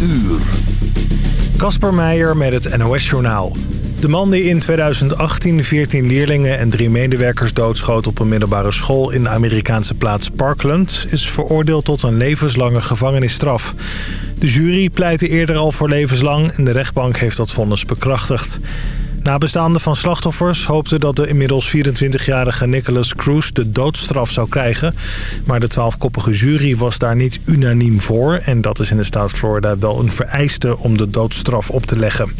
uur. Kasper Meijer met het NOS-journaal. De man die in 2018 14 leerlingen en drie medewerkers doodschoot op een middelbare school in de Amerikaanse plaats Parkland... is veroordeeld tot een levenslange gevangenisstraf. De jury pleitte eerder al voor levenslang en de rechtbank heeft dat vonnis bekrachtigd. Nabestaanden van slachtoffers hoopten dat de inmiddels 24-jarige Nicholas Cruz de doodstraf zou krijgen. Maar de twaalfkoppige jury was daar niet unaniem voor. En dat is in de staat Florida wel een vereiste om de doodstraf op te leggen.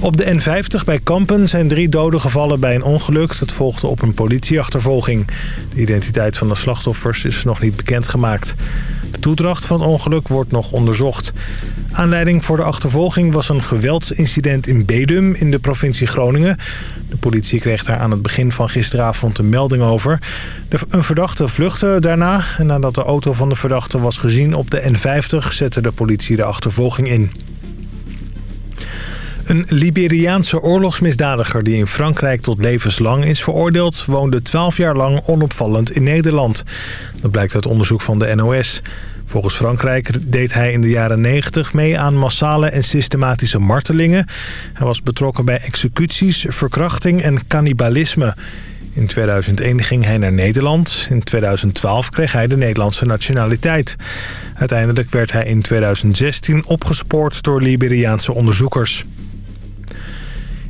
Op de N50 bij Kampen zijn drie doden gevallen bij een ongeluk. Dat volgde op een politieachtervolging. De identiteit van de slachtoffers is nog niet bekendgemaakt. De toedracht van het ongeluk wordt nog onderzocht. Aanleiding voor de achtervolging was een geweldsincident in Bedum in de provincie Groningen. De politie kreeg daar aan het begin van gisteravond een melding over. Een verdachte vluchtte daarna en nadat de auto van de verdachte was gezien op de N50 zette de politie de achtervolging in. Een Liberiaanse oorlogsmisdadiger die in Frankrijk tot levenslang is veroordeeld... woonde 12 jaar lang onopvallend in Nederland. Dat blijkt uit onderzoek van de NOS. Volgens Frankrijk deed hij in de jaren 90 mee aan massale en systematische martelingen. Hij was betrokken bij executies, verkrachting en cannibalisme. In 2001 ging hij naar Nederland. In 2012 kreeg hij de Nederlandse nationaliteit. Uiteindelijk werd hij in 2016 opgespoord door Liberiaanse onderzoekers.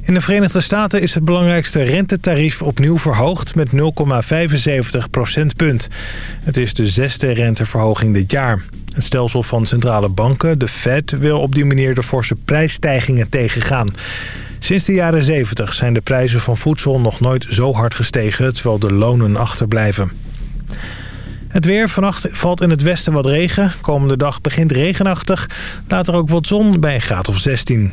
In de Verenigde Staten is het belangrijkste rentetarief opnieuw verhoogd met 0,75 procentpunt. Het is de zesde renteverhoging dit jaar. Het stelsel van centrale banken, de Fed, wil op die manier de forse prijsstijgingen tegengaan. Sinds de jaren 70 zijn de prijzen van voedsel nog nooit zo hard gestegen, terwijl de lonen achterblijven. Het weer. Vannacht valt in het westen wat regen. Komende dag begint regenachtig. Later ook wat zon bij een graad of 16.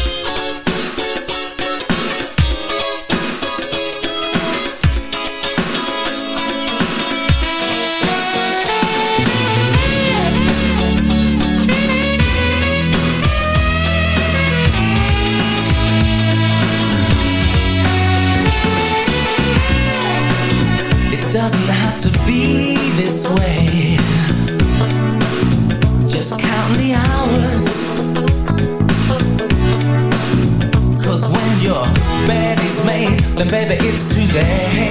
day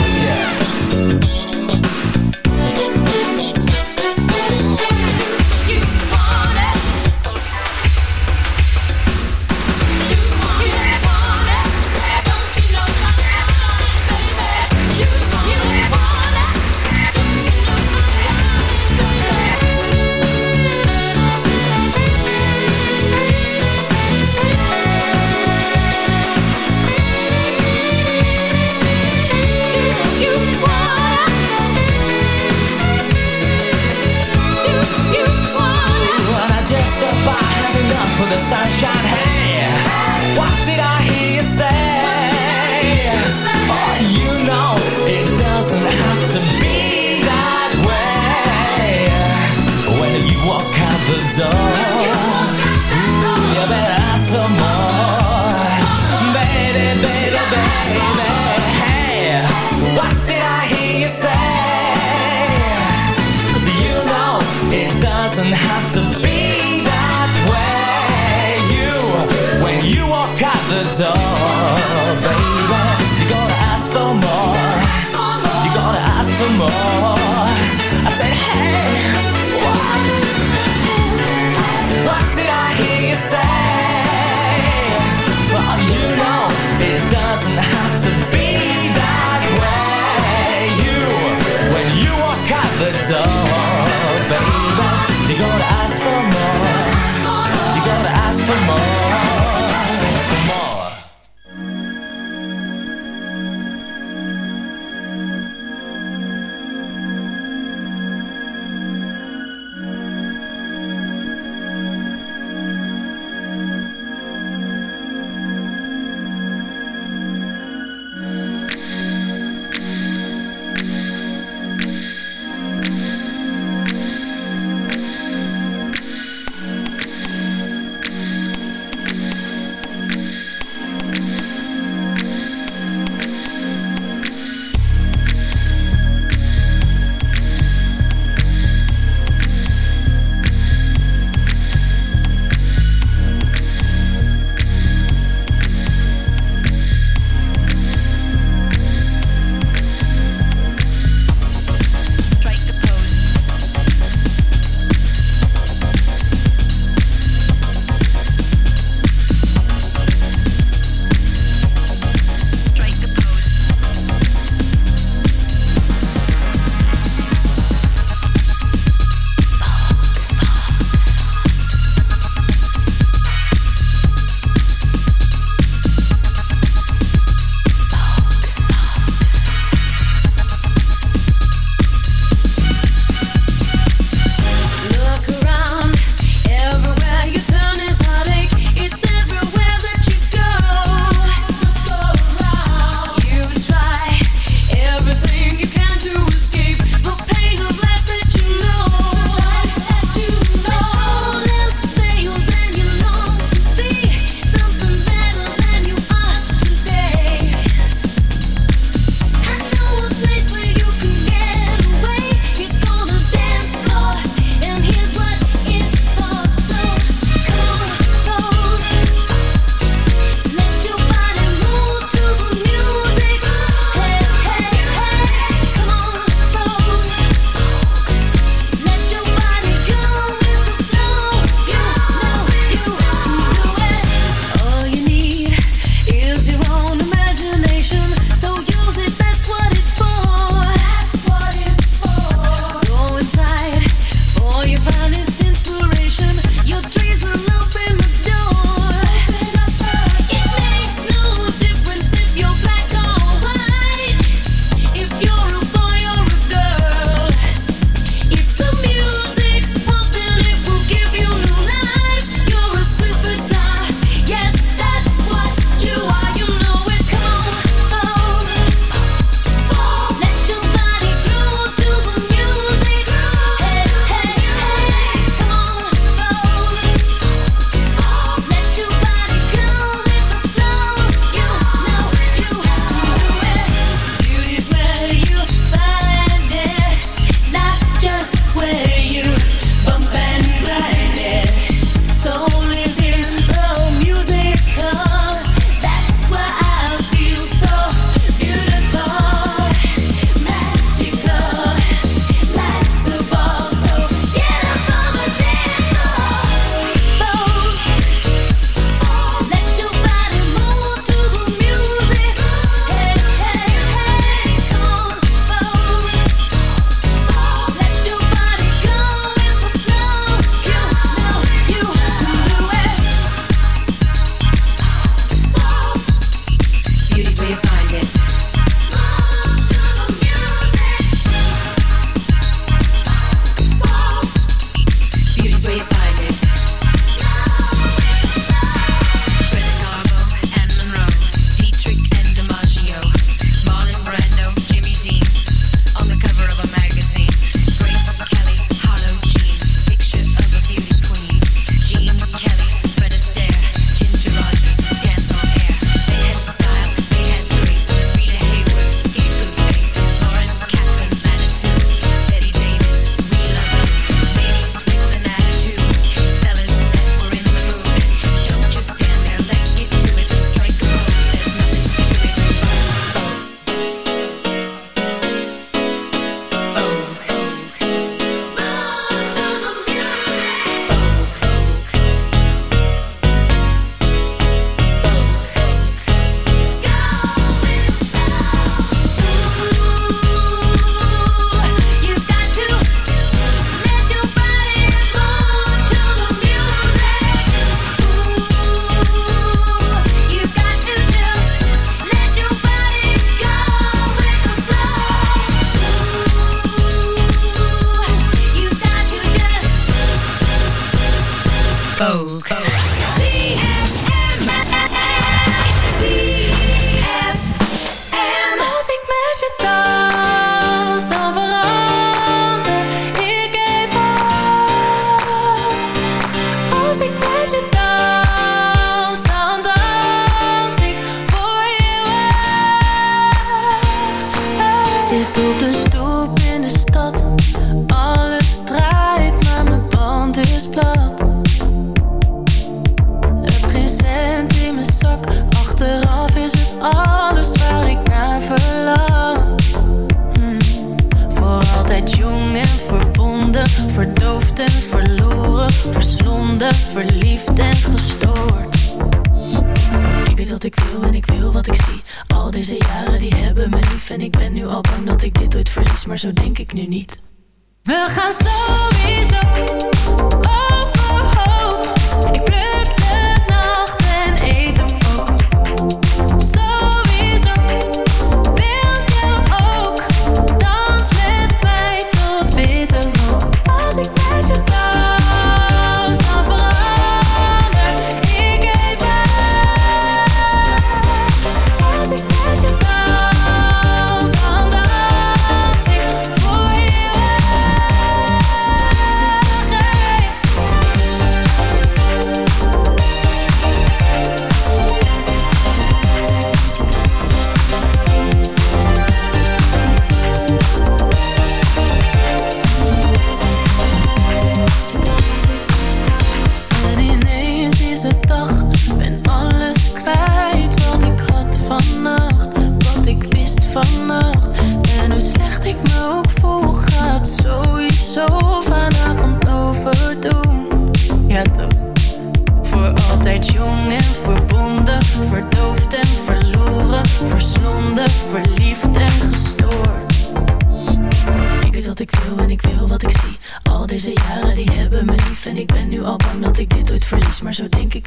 doesn't have to be that way. You, when you walk out the door.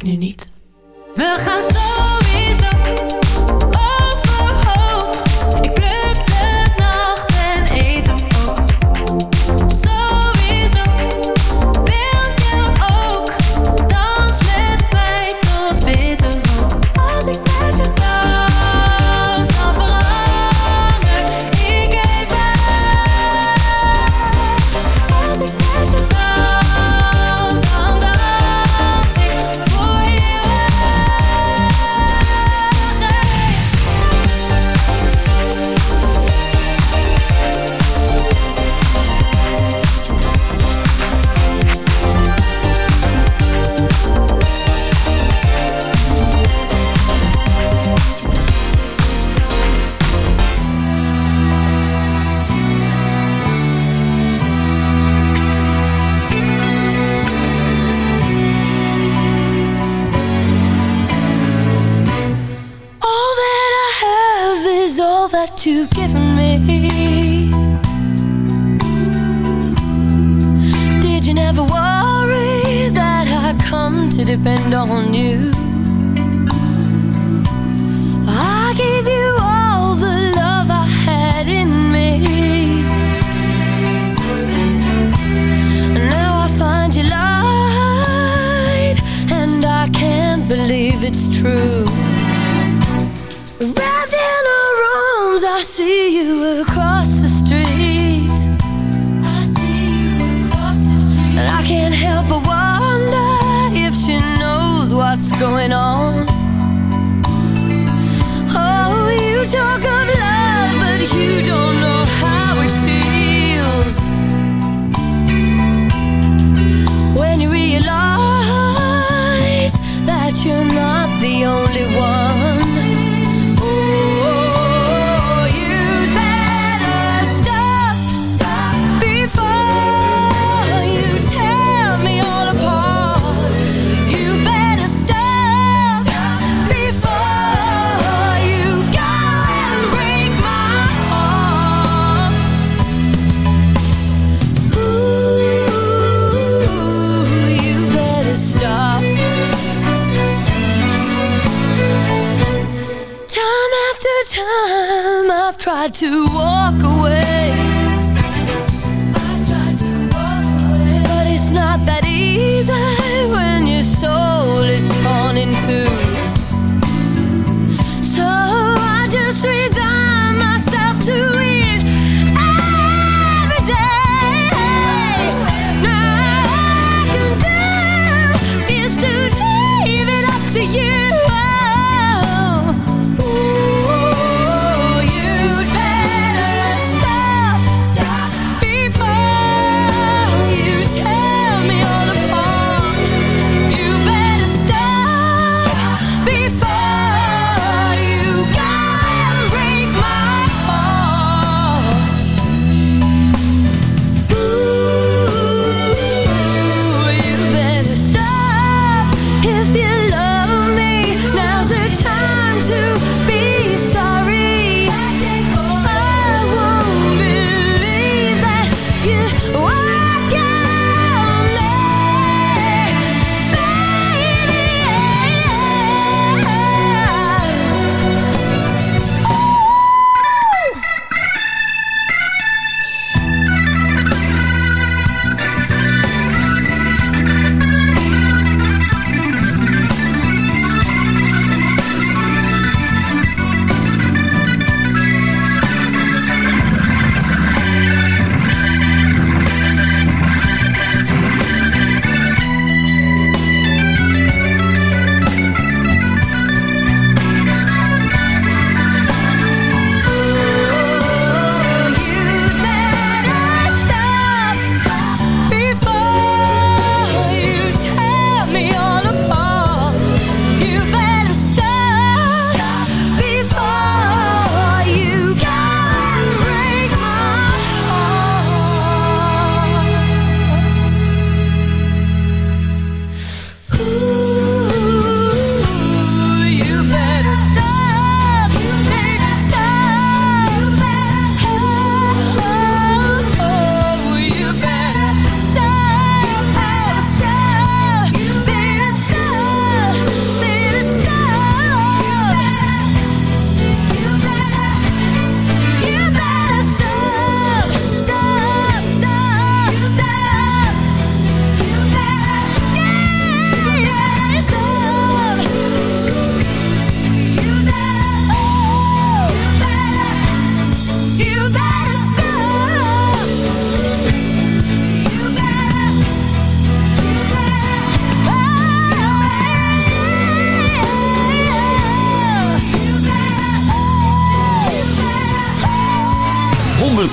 nu niet.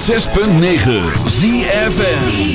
106.9 ZFM.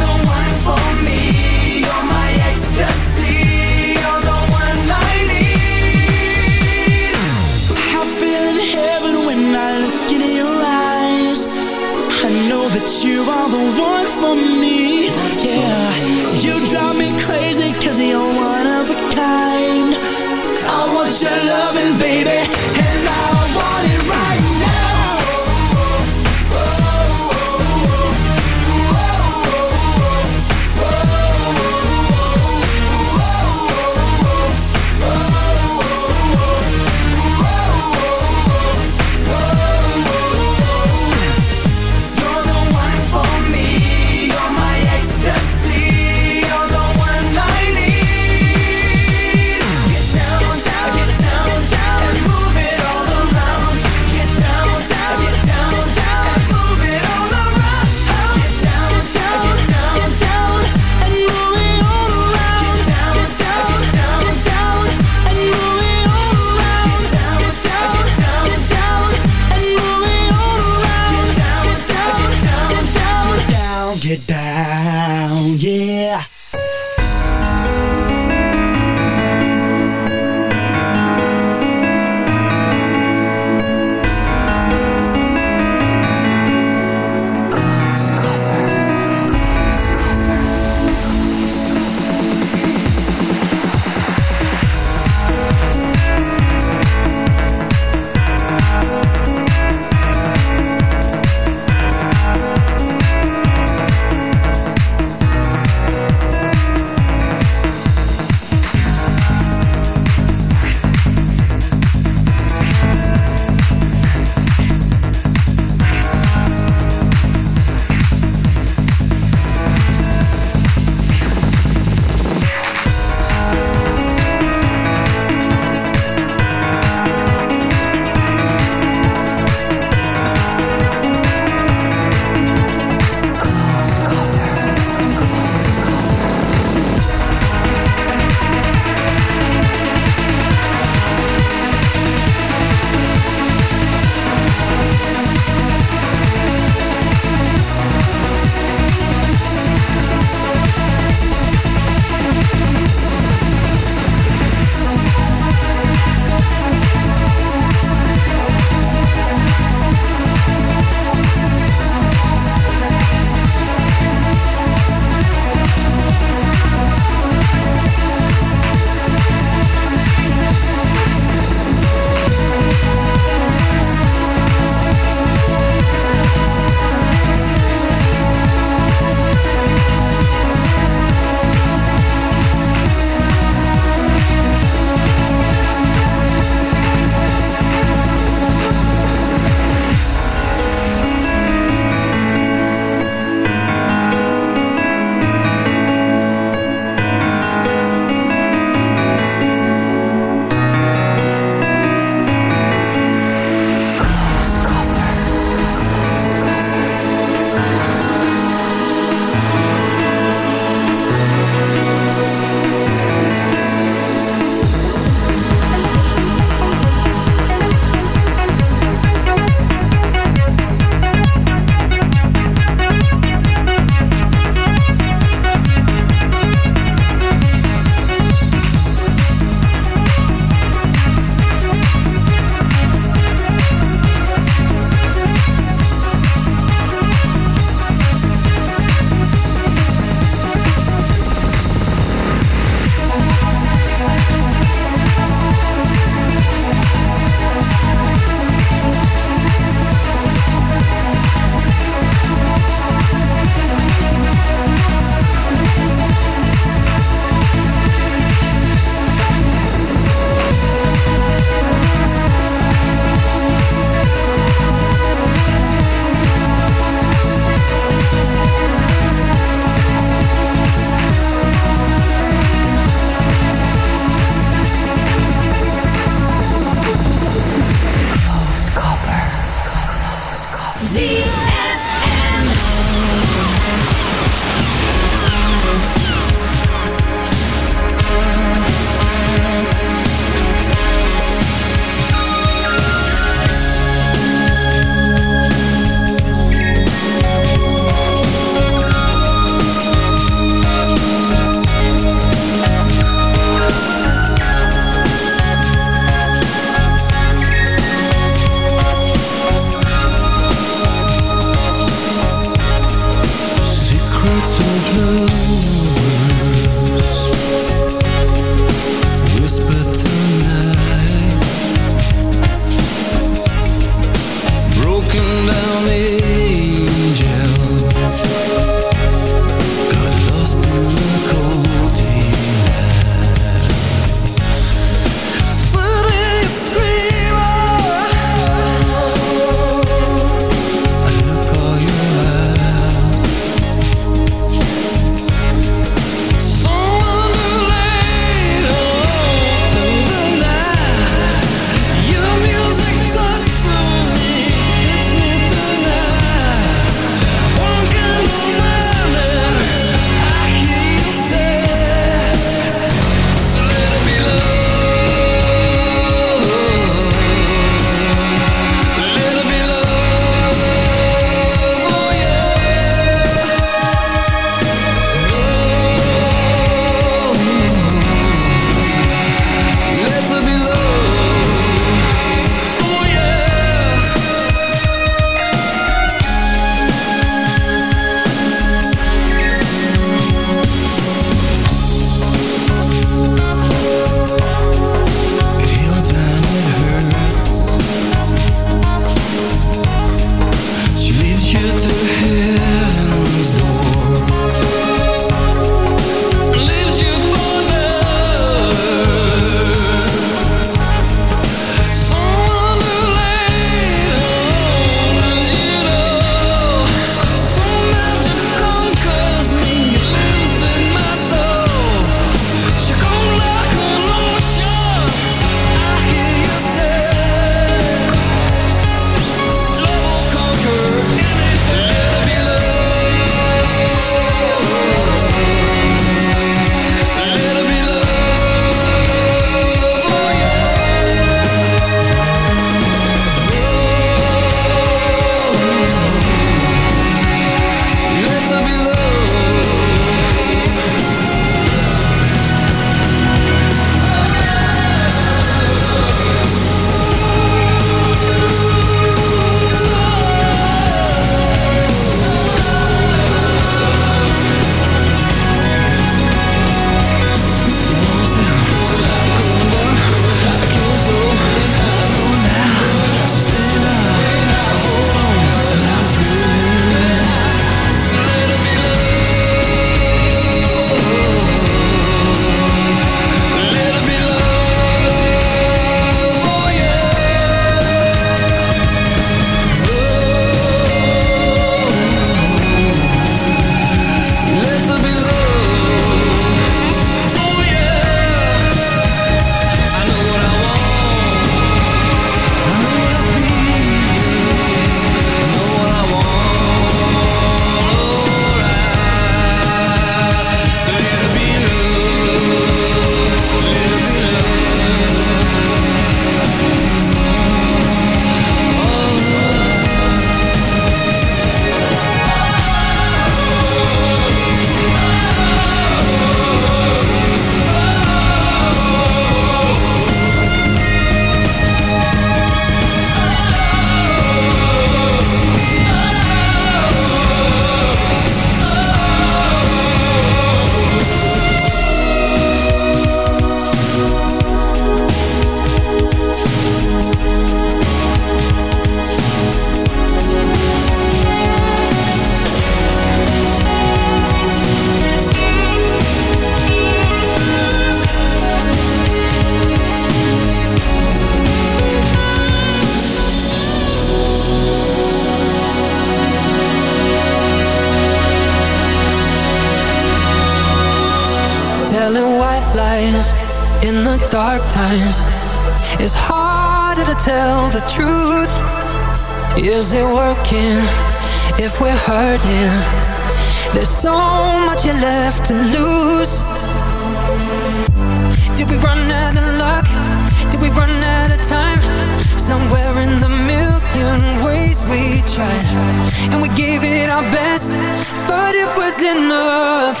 But it was enough.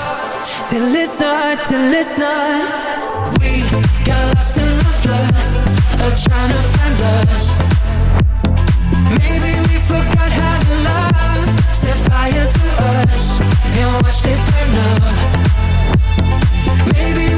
Till it's not, till it's not. We got lost in the flood Of trying to find us. Maybe we forgot how to love. Set fire to us And watched it burn up. Maybe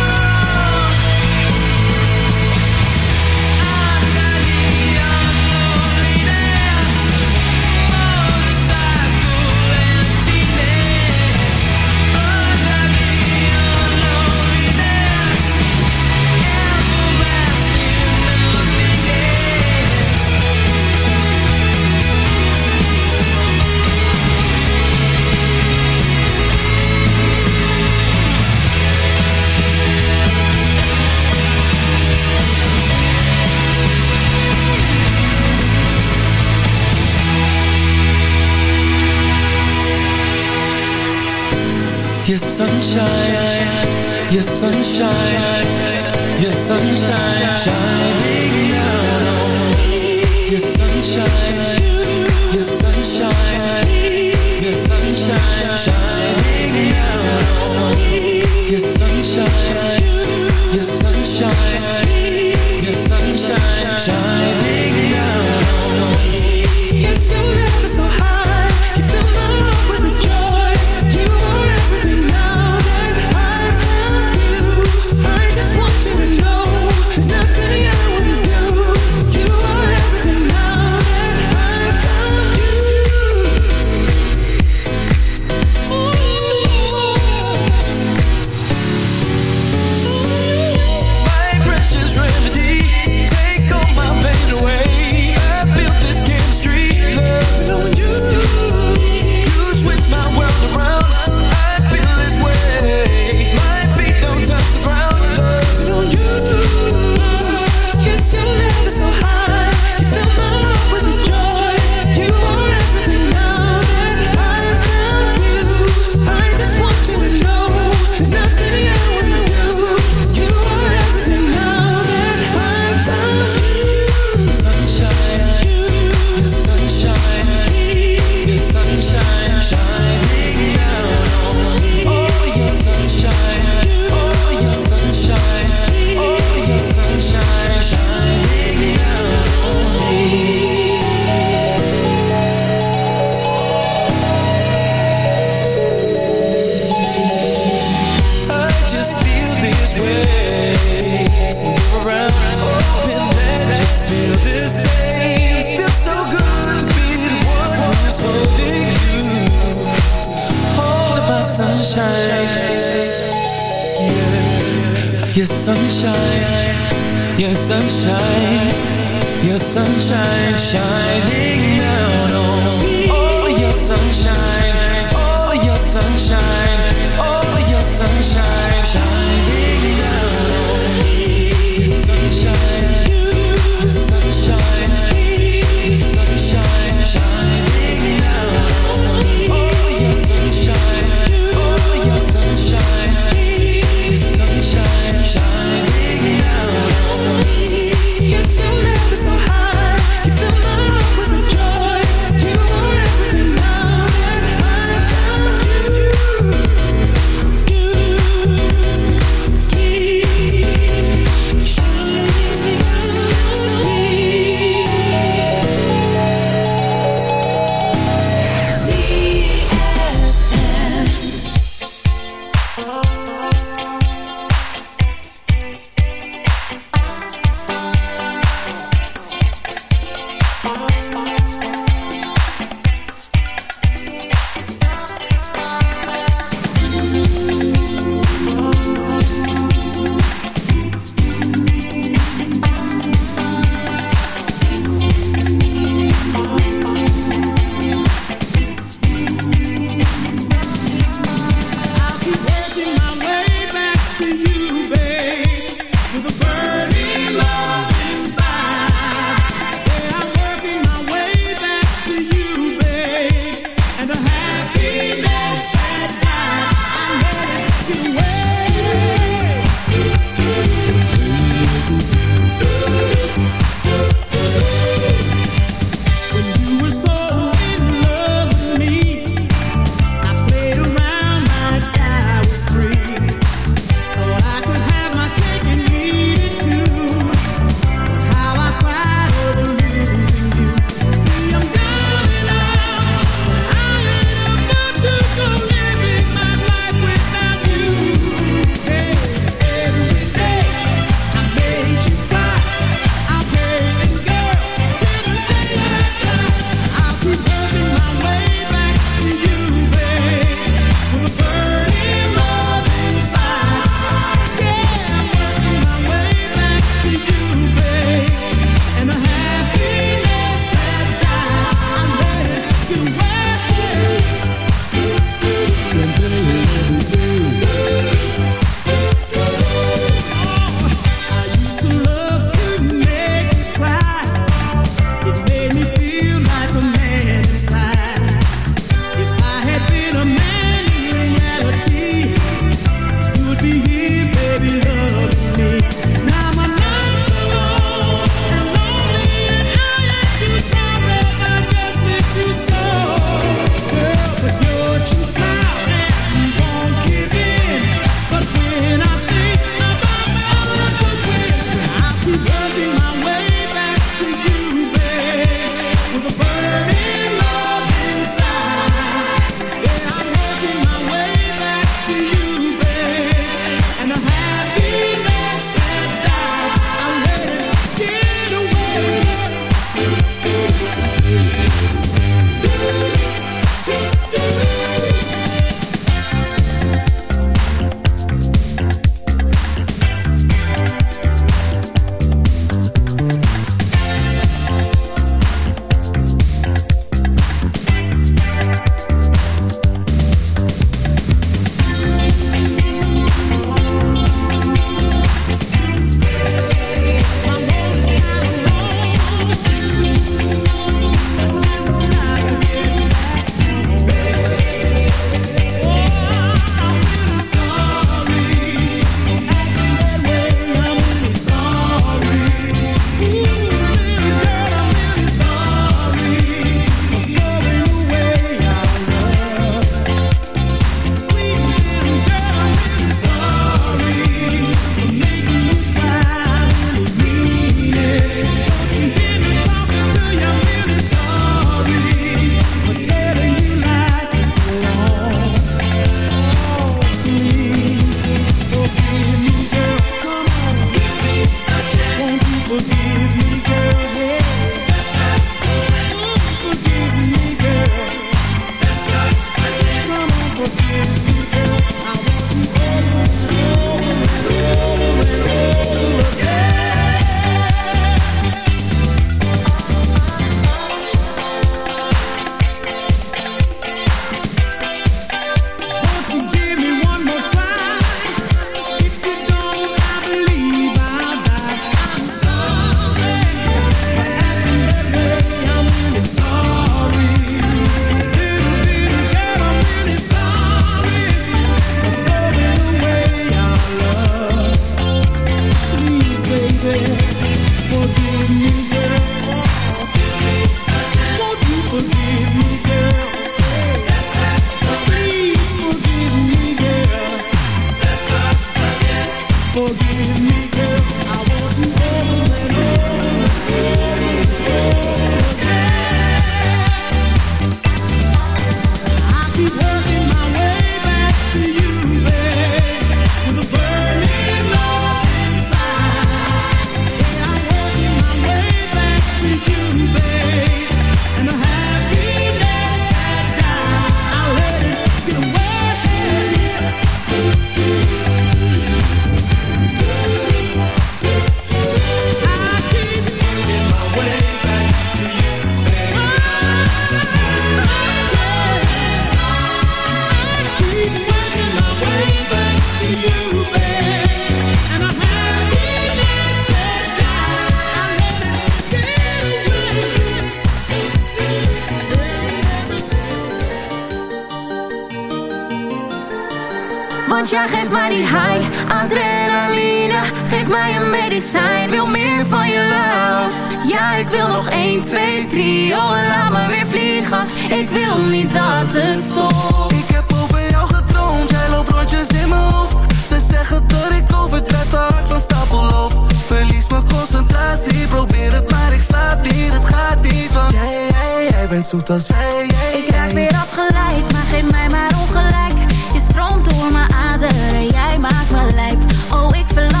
1, 2, 3, oh en laat me weer vliegen. Ik wil niet dat het stopt. Ik heb over jou gedroomd, jij loopt rondjes in mijn hoofd. Ze zeggen dat ik overdrijf, de van stapel loop Verlies mijn concentratie, probeer het maar ik slaap niet Het gaat niet, want jij, jij, jij bent zoet als wij Ik raak weer afgeleid, maar geef mij maar ongelijk. Je stroomt door mijn aderen, jij maakt me lijk. Oh ik verlang